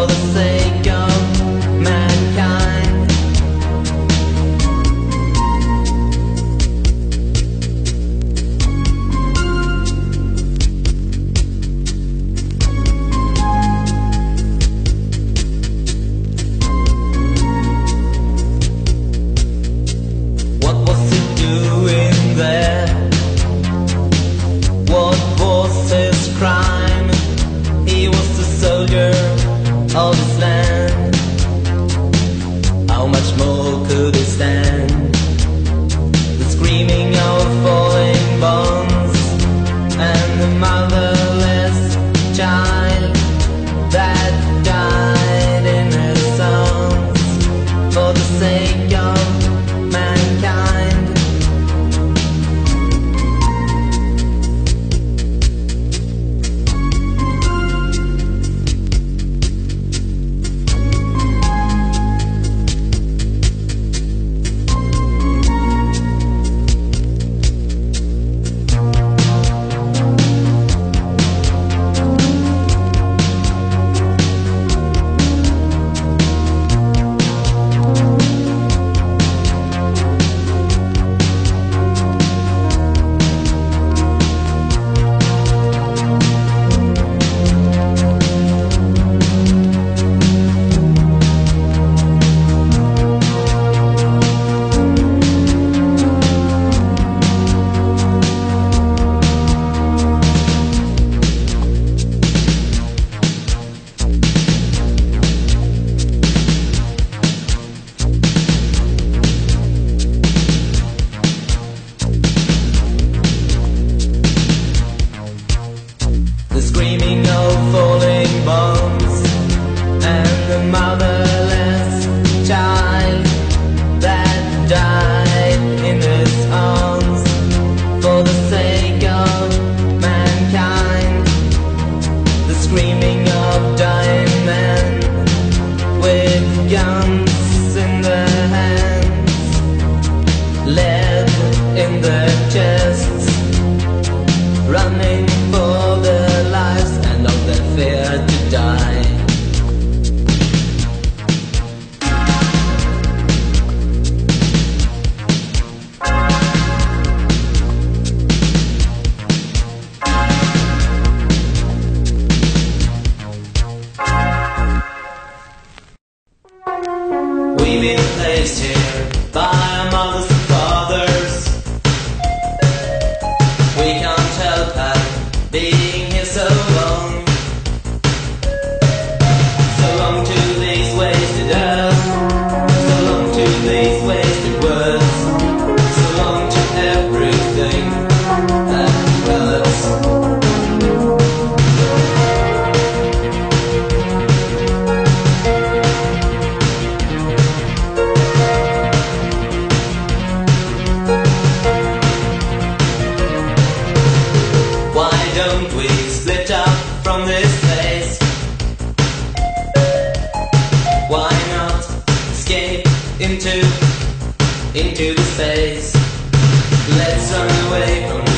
all the same. with guns in their hands, lead in their chest. Father, from this place. Why not escape into into the space? Let's run away from.